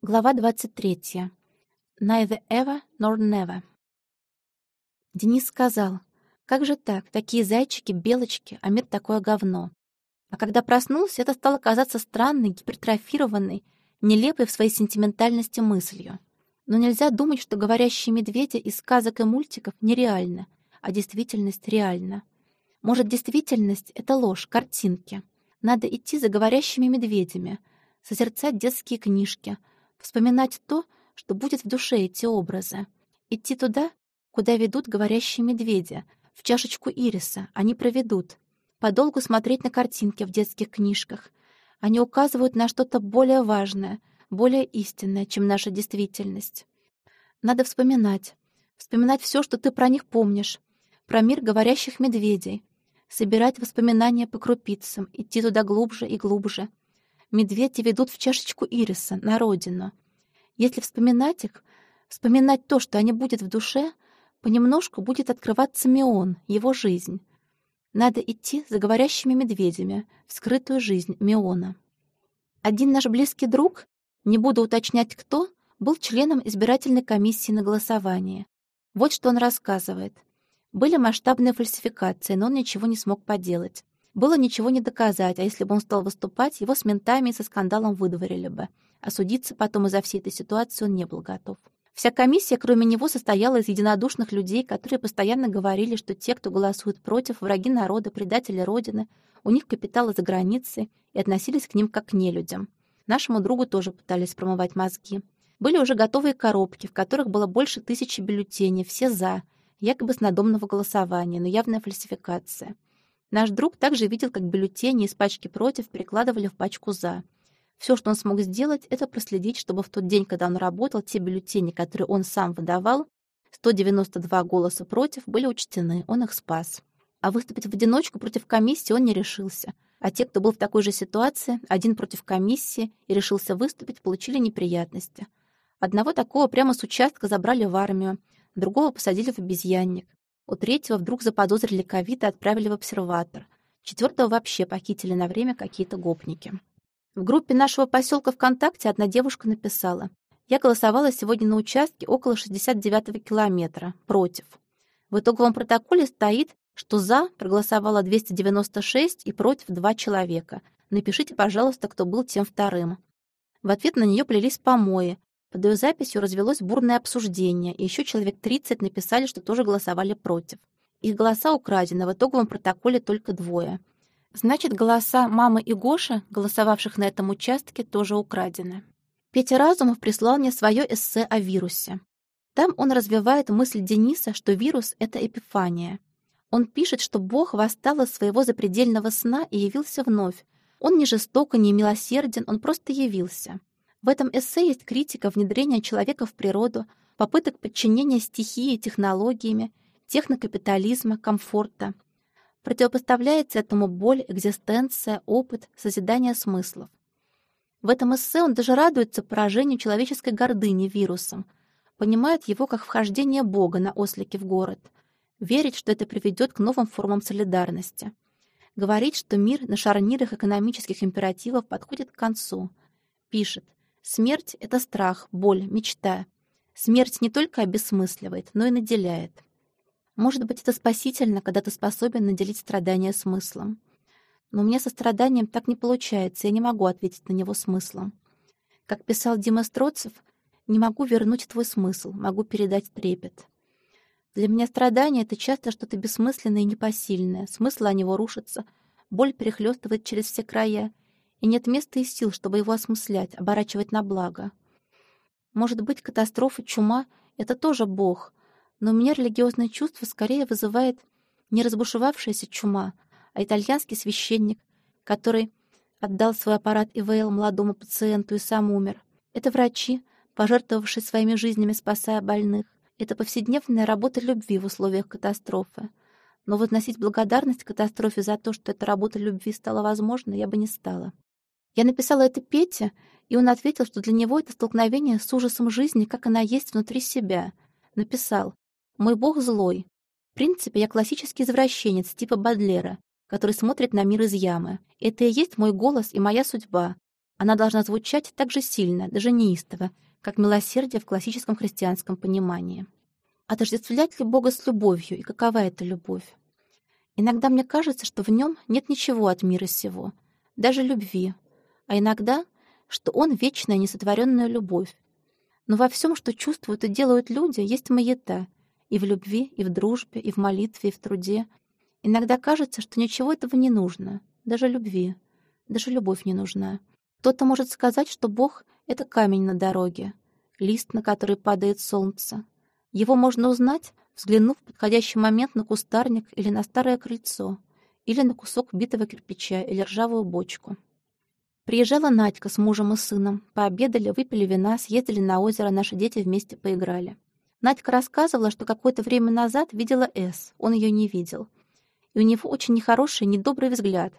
Глава 23. Neither ever nor never. Денис сказал, как же так, такие зайчики, белочки, а мир такое говно. А когда проснулся, это стало казаться странной, гипертрофированной, нелепой в своей сентиментальности мыслью. Но нельзя думать, что говорящие медведи из сказок и мультиков нереальны, а действительность реальна. Может, действительность — это ложь, картинки. Надо идти за говорящими медведями, созерцать детские книжки — Вспоминать то, что будет в душе эти образы. Идти туда, куда ведут говорящие медведи, в чашечку ириса, они проведут. Подолгу смотреть на картинки в детских книжках. Они указывают на что-то более важное, более истинное, чем наша действительность. Надо вспоминать. Вспоминать все, что ты про них помнишь. Про мир говорящих медведей. Собирать воспоминания по крупицам, идти туда глубже и глубже медведи ведут в чашечку ириса, на родину. Если вспоминать их, вспоминать то, что они будет в душе, понемножку будет открываться Мион, его жизнь. Надо идти за говорящими медведями в скрытую жизнь Миона. Один наш близкий друг, не буду уточнять кто, был членом избирательной комиссии на голосование. Вот что он рассказывает. Были масштабные фальсификации, но он ничего не смог поделать. Было ничего не доказать, а если бы он стал выступать, его с ментами и со скандалом выдворили бы. А судиться потом из-за всей этой ситуации он не был готов. Вся комиссия, кроме него, состояла из единодушных людей, которые постоянно говорили, что те, кто голосует против, враги народа, предатели Родины, у них капиталы за границей и относились к ним как к нелюдям. Нашему другу тоже пытались промывать мозги. Были уже готовые коробки, в которых было больше тысячи бюллетеней, все «за», якобы с надомного голосования, но явная фальсификация. Наш друг также видел, как бюллетени из пачки «против» перекладывали в пачку «за». Все, что он смог сделать, это проследить, чтобы в тот день, когда он работал, те бюллетени, которые он сам выдавал, 192 голоса против, были учтены, он их спас. А выступить в одиночку против комиссии он не решился. А те, кто был в такой же ситуации, один против комиссии и решился выступить, получили неприятности. Одного такого прямо с участка забрали в армию, другого посадили в обезьянник. У третьего вдруг заподозрили ковид и отправили в обсерватор. Четвертого вообще похитили на время какие-то гопники. В группе нашего поселка ВКонтакте одна девушка написала. «Я голосовала сегодня на участке около 69-го километра. Против». В итоговом протоколе стоит, что «за» проголосовало 296 и «против» два человека. Напишите, пожалуйста, кто был тем вторым. В ответ на нее плелись помои, под ее записью развелось бурное обсуждение, и еще человек 30 написали, что тоже голосовали против. Их голоса украдены, в итоговом протоколе только двое. Значит, голоса мамы и Гоши, голосовавших на этом участке, тоже украдены. Петя Разумов прислал мне свое эссе о вирусе. Там он развивает мысль Дениса, что вирус — это эпифания. Он пишет, что Бог восстал из своего запредельного сна и явился вновь. Он не жесток и не милосерден, он просто явился. В этом эссе есть критика внедрения человека в природу, попыток подчинения стихии технологиями, технокапитализма, комфорта. Противопоставляется этому боль, экзистенция, опыт, созидание смыслов. В этом эссе он даже радуется поражению человеческой гордыни вирусом, понимает его как вхождение Бога на ослике в город, верит, что это приведет к новым формам солидарности. Говорит, что мир на шарнирах экономических императивов подходит к концу. Пишет, Смерть — это страх, боль, мечта. Смерть не только обесмысливает, но и наделяет. Может быть, это спасительно, когда ты способен наделить страдания смыслом. Но у меня со страданием так не получается, я не могу ответить на него смыслом. Как писал Дима Строцев, «Не могу вернуть твой смысл, могу передать трепет». Для меня страдание — это часто что-то бессмысленное и непосильное, смысл о него рушится, боль перехлёстывает через все края — и нет места и сил, чтобы его осмыслять, оборачивать на благо. Может быть, катастрофа, чума — это тоже Бог, но у меня религиозное чувство скорее вызывает не разбушевавшаяся чума, а итальянский священник, который отдал свой аппарат ИВЛ молодому пациенту и сам умер. Это врачи, пожертвовавшие своими жизнями, спасая больных. Это повседневная работа любви в условиях катастрофы. Но возносить благодарность катастрофе за то, что эта работа любви стала возможной, я бы не стала. Я написала это Пете, и он ответил, что для него это столкновение с ужасом жизни, как она есть внутри себя. Написал «Мой бог злой. В принципе, я классический извращенец типа Бадлера, который смотрит на мир из ямы. Это и есть мой голос и моя судьба. Она должна звучать так же сильно, даже неистово, как милосердие в классическом христианском понимании. Отождествлять ли Бога с любовью, и какова эта любовь? Иногда мне кажется, что в нем нет ничего от мира сего, даже любви, а иногда, что он — вечная несотворенная любовь. Но во всем, что чувствуют и делают люди, есть маята, и в любви, и в дружбе, и в молитве, и в труде. Иногда кажется, что ничего этого не нужно, даже любви, даже любовь не нужна. Кто-то может сказать, что Бог — это камень на дороге, лист, на который падает солнце. Его можно узнать, взглянув в подходящий момент на кустарник или на старое крыльцо, или на кусок битого кирпича или ржавую бочку. Приезжала Надька с мужем и сыном, пообедали, выпили вина, съездили на озеро, наши дети вместе поиграли. Надька рассказывала, что какое-то время назад видела С, он ее не видел. И у него очень нехороший, недобрый взгляд.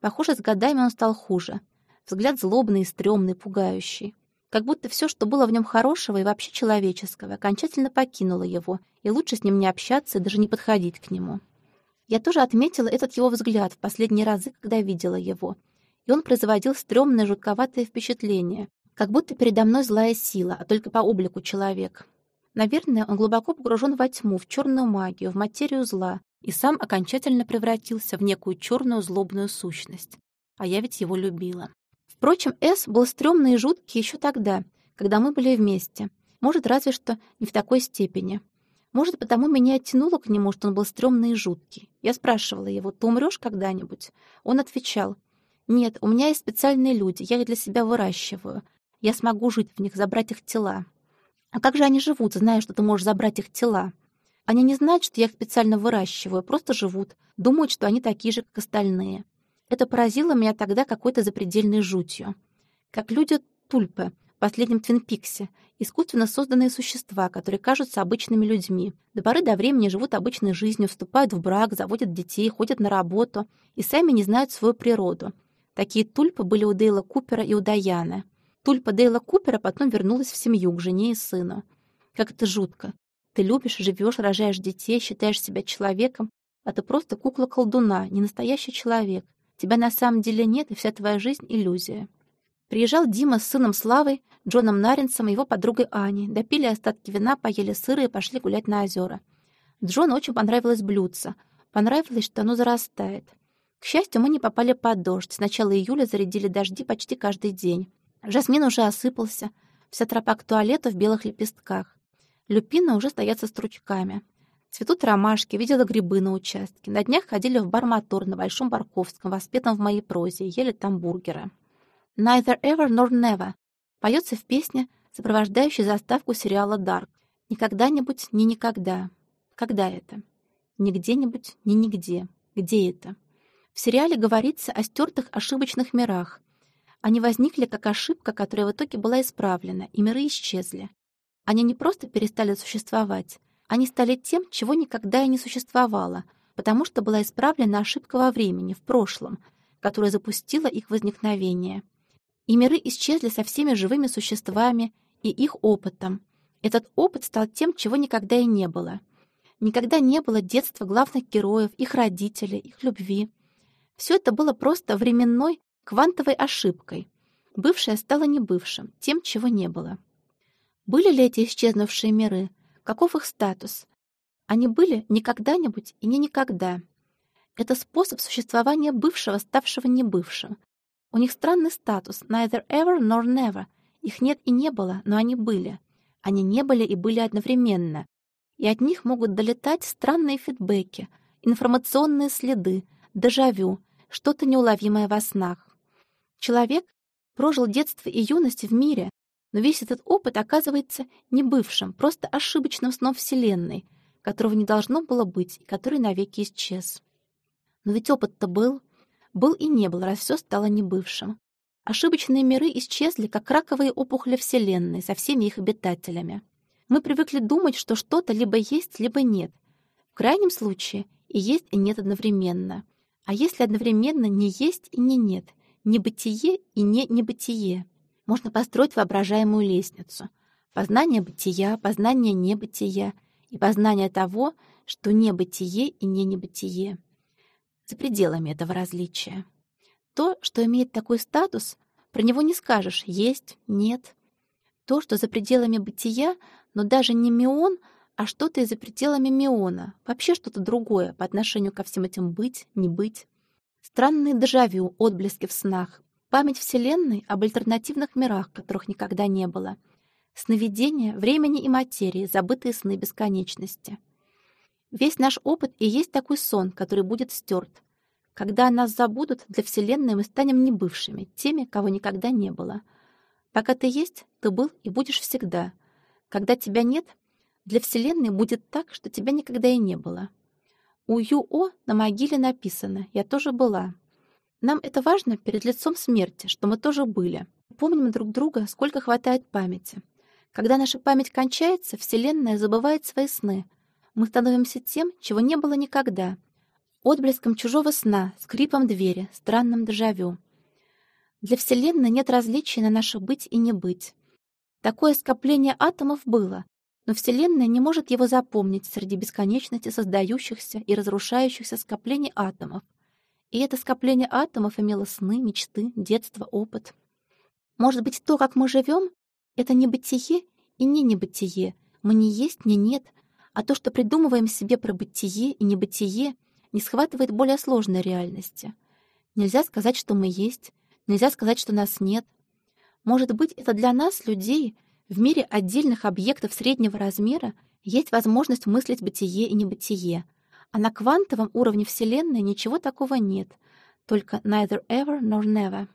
Похоже, с годами он стал хуже. Взгляд злобный, стрёмный, пугающий. Как будто все, что было в нем хорошего и вообще человеческого, окончательно покинуло его, и лучше с ним не общаться и даже не подходить к нему. Я тоже отметила этот его взгляд в последние разы, когда видела его. И он производил стрёмное, жутковатое впечатление, как будто передо мной злая сила, а только по облику человек. Наверное, он глубоко погружен во тьму, в черную магию, в материю зла, и сам окончательно превратился в некую черную злобную сущность. А я ведь его любила. Впрочем, С был стрёмный и жуткий еще тогда, когда мы были вместе. Может, разве что не в такой степени. Может, потому меня оттянуло к нему, что он был стрёмный и жуткий. Я спрашивала его, ты умрёшь когда-нибудь? Он отвечал, нет, у меня есть специальные люди, я их для себя выращиваю. Я смогу жить в них, забрать их тела. А как же они живут, зная, что ты можешь забрать их тела? Они не знают, что я их специально выращиваю, просто живут, думают, что они такие же, как остальные. Это поразило меня тогда какой-то запредельной жутью. Как люди-тульпы в последнем Твин Пиксе, искусственно созданные существа, которые кажутся обычными людьми. До поры до времени живут обычной жизнью, вступают в брак, заводят детей, ходят на работу и сами не знают свою природу. Такие тульпы были у Дейла Купера и у Даяны. Тульпа Дейла Купера потом вернулась в семью, к жене и сыну. Как это жутко. Ты любишь, живешь, рожаешь детей, считаешь себя человеком, а ты просто кукла-колдуна, не настоящий человек. Тебя на самом деле нет, и вся твоя жизнь — иллюзия. Приезжал Дима с сыном Славой, Джоном Наринсом и его подругой Аней. Допили остатки вина, поели сыры и пошли гулять на озера. Джону очень понравилось блюдце. Понравилось, что оно зарастает. К счастью, мы не попали под дождь. С начала июля зарядили дожди почти каждый день. Жасмин уже осыпался. Вся тропа к туалету в белых лепестках. Люпины уже стоят со стручками. Цветут ромашки, видела грибы на участке. На днях ходили в бар «Мотор» на Большом Барковском, воспетом в моей прозе, ели там бургеры. «Neither ever nor never» поется в песне, сопровождающей заставку сериала «Дарк». «Никогда-нибудь, не никогда». Когда это? Не где-нибудь, не нигде. Где это? В сериале говорится о стертых ошибочных мирах. Они возникли как ошибка, которая в итоге была исправлена, и миры исчезли. Они не просто перестали существовать, они стали тем, чего никогда и не существовало, потому что была исправлена ошибка во времени, в прошлом, которая запустила их возникновение. И миры исчезли со всеми живыми существами и их опытом. Этот опыт стал тем, чего никогда и не было. Никогда не было детства главных героев, их родителей, их любви. Все это было просто временной, квантовой ошибкой. Бывшее стало небывшим, тем, чего не было. Были ли эти исчезнувшие миры? Каков их статус? Они были не когда-нибудь и не никогда. Это способ существования бывшего, ставшего небывшим. У них странный статус neither ever nor never. Их нет и не было, но они были. Они не были и были одновременно. И от них могут долетать странные фидбэки, информационные следы, дежавю, что-то неуловимое во снах. Человек прожил детство и юность в мире, но весь этот опыт оказывается не бывшим, просто ошибочным сном Вселенной, которого не должно было быть и который навеки исчез. Но ведь опыт-то был. Был и не был, раз все стало небывшим. Ошибочные миры исчезли, как раковые опухоли Вселенной со всеми их обитателями. Мы привыкли думать, что что-то либо есть, либо нет. В крайнем случае и есть, и нет одновременно. А если одновременно не есть и не нет, не бытие и не небытие? можно построить воображаемую лестницу. Познание бытия, познание небытия и познание того, что не бытие и не небытие. За пределами этого различия. То, что имеет такой статус, Про него не скажешь «есть», «нет». То, что за пределами бытия, но даже не мион, а что-то и за пределами миона, вообще что-то другое по отношению ко всем этим быть, не быть. Странные дежавю, отблески в снах, память Вселенной об альтернативных мирах, которых никогда не было. Сновидения, времени и материи, забытые сны бесконечности. Весь наш опыт и есть такой сон, который будет стерт. Когда нас забудут, для Вселенной мы станем небывшими, теми, кого никогда не было. Пока ты есть, ты был и будешь всегда. Когда тебя нет, для Вселенной будет так, что тебя никогда и не было. У Ю-О на могиле написано «Я тоже была». Нам это важно перед лицом смерти, что мы тоже были. Помним друг друга, сколько хватает памяти. Когда наша память кончается, Вселенная забывает свои сны, мы становимся тем, чего не было никогда. Отблеском чужого сна, скрипом двери, странным дежавю. Для Вселенной нет различий на наше быть и не быть. Такое скопление атомов было, но Вселенная не может его запомнить среди бесконечности создающихся и разрушающихся скоплений атомов. И это скопление атомов имело сны, мечты, детство, опыт. Может быть, то, как мы живем, это не бытие и не небытие. Мы не есть, не нет, а то, что придумываем себе про бытие и небытие, не схватывает более сложной реальности. Нельзя сказать, что мы есть, нельзя сказать, что нас нет. Может быть, это для нас, людей, в мире отдельных объектов среднего размера есть возможность мыслить бытие и небытие, а на квантовом уровне Вселенной ничего такого нет, только neither ever nor never.